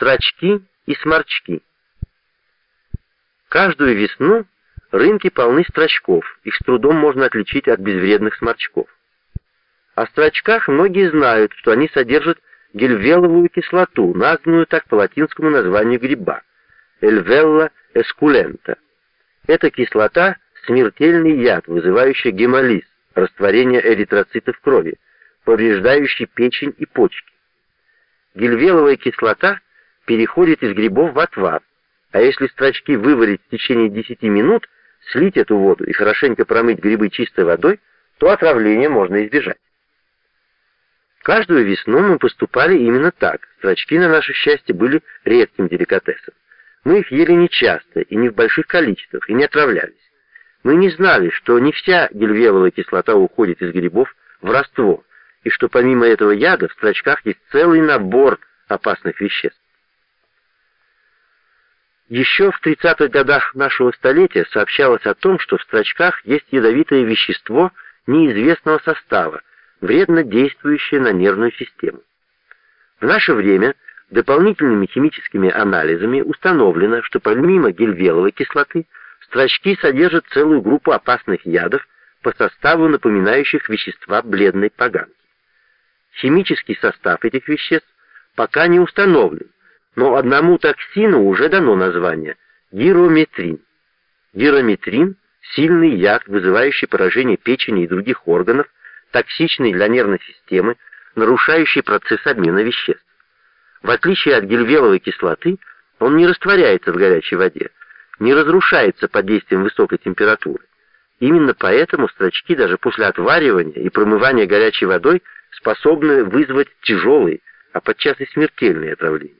Строчки и сморчки. Каждую весну рынки полны строчков, их с трудом можно отличить от безвредных сморчков. О строчках многие знают, что они содержат гельвеловую кислоту, названную так по латинскому названию гриба – эльвелла эскулента. Эта кислота – смертельный яд, вызывающий гемолиз, растворение эритроцитов крови, повреждающий печень и почки. Гельвеловая кислота переходит из грибов в отвар, а если строчки выварить в течение 10 минут, слить эту воду и хорошенько промыть грибы чистой водой, то отравления можно избежать. Каждую весну мы поступали именно так. Строчки, на наше счастье, были редким деликатесом. Мы их ели нечасто и не в больших количествах, и не отравлялись. Мы не знали, что не вся гельвеловая кислота уходит из грибов в раствор, и что помимо этого яда в строчках есть целый набор опасных веществ. Еще в 30-х годах нашего столетия сообщалось о том, что в строчках есть ядовитое вещество неизвестного состава, вредно действующее на нервную систему. В наше время дополнительными химическими анализами установлено, что помимо гельвеловой кислоты строчки содержат целую группу опасных ядов по составу напоминающих вещества бледной поганки. Химический состав этих веществ пока не установлен, но одному токсину уже дано название – гирометрин. Гирометрин – сильный яд, вызывающий поражение печени и других органов, токсичный для нервной системы, нарушающий процесс обмена веществ. В отличие от гельвеловой кислоты, он не растворяется в горячей воде, не разрушается под действием высокой температуры. Именно поэтому строчки даже после отваривания и промывания горячей водой способны вызвать тяжелые, а подчас и смертельные отравления.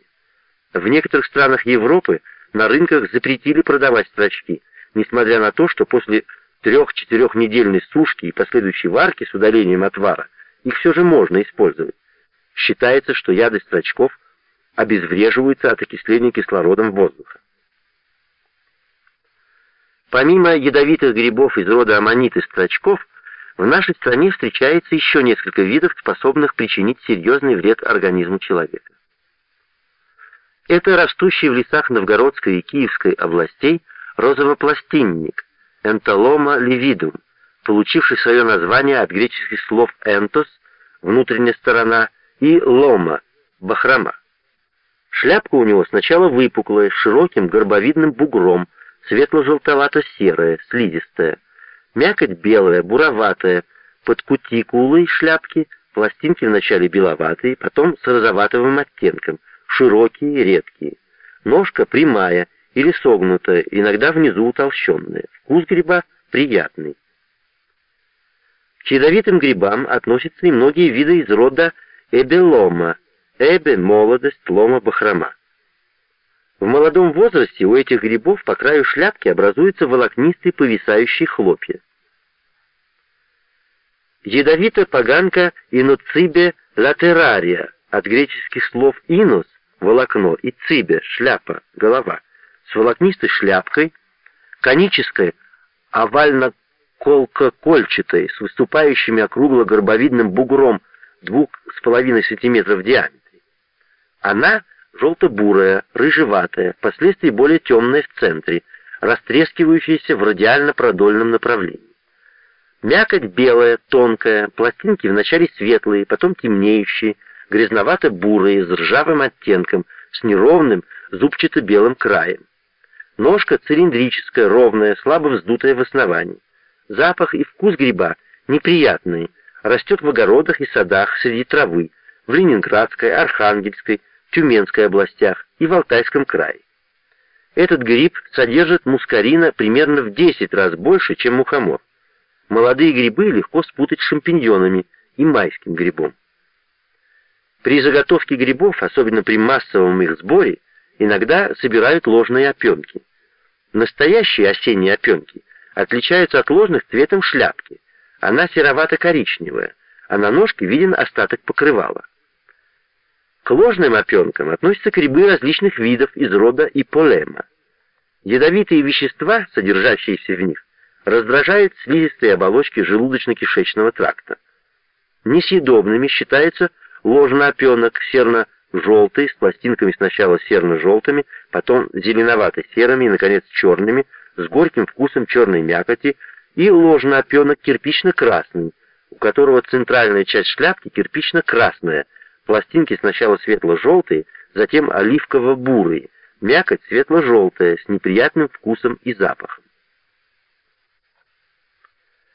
В некоторых странах Европы на рынках запретили продавать строчки, несмотря на то, что после трех-четырехнедельной сушки и последующей варки с удалением отвара их все же можно использовать. Считается, что яды строчков обезвреживаются от окисления кислородом воздуха. Помимо ядовитых грибов из рода аммонит строчков, в нашей стране встречается еще несколько видов, способных причинить серьезный вред организму человека. Это растущий в лесах Новгородской и Киевской областей розовопластинник Энтолома ливидум, получивший свое название от греческих слов «энтос» — внутренняя сторона, и «лома» — бахрома. Шляпка у него сначала выпуклая, с широким горбовидным бугром, светло-желтовато-серая, слизистая. Мякоть белая, буроватая, под кутикулой шляпки, пластинки вначале беловатые, потом с розоватым оттенком, широкие, редкие. Ножка прямая или согнутая, иногда внизу утолщенная. Вкус гриба приятный. К ядовитым грибам относятся и многие виды из рода эбелома, эбе – молодость, лома – бахрома. В молодом возрасте у этих грибов по краю шляпки образуются волокнистые повисающие хлопья. Ядовитая поганка иноцибе латерария, от греческих слов «инус» — волокно и «цибе» — шляпа, голова, с волокнистой шляпкой, конической, овально-колко-кольчатой, с выступающими округло-горбовидным бугром двух с половиной сантиметров в диаметре. Она желто-бурая, рыжеватая, впоследствии более темная в центре, растрескивающаяся в радиально-продольном направлении. Мякоть белая, тонкая, пластинки вначале светлые, потом темнеющие, грязновато-бурые, с ржавым оттенком, с неровным, зубчато-белым краем. Ножка цилиндрическая, ровная, слабо вздутая в основании. Запах и вкус гриба неприятные, растет в огородах и садах среди травы, в Ленинградской, Архангельской, Тюменской областях и в Алтайском крае. Этот гриб содержит мускарина примерно в 10 раз больше, чем мухомор. Молодые грибы легко спутать с шампиньонами и майским грибом. При заготовке грибов, особенно при массовом их сборе, иногда собирают ложные опенки. Настоящие осенние опенки отличаются от ложных цветом шляпки. Она серовато-коричневая, а на ножке виден остаток покрывала. К ложным опенкам относятся грибы различных видов из рода иполема. Ядовитые вещества, содержащиеся в них, раздражают слизистые оболочки желудочно-кишечного тракта. Несъедобными считаются ложноопенок, серно желтый, с пластинками сначала серно-желтыми, потом зеленовато-серыми и, наконец, черными, с горьким вкусом черной мякоти, и ложноопенок кирпично-красный, у которого центральная часть шляпки кирпично-красная, пластинки сначала светло-желтые, затем оливково-бурые, мякоть светло-желтая, с неприятным вкусом и запахом.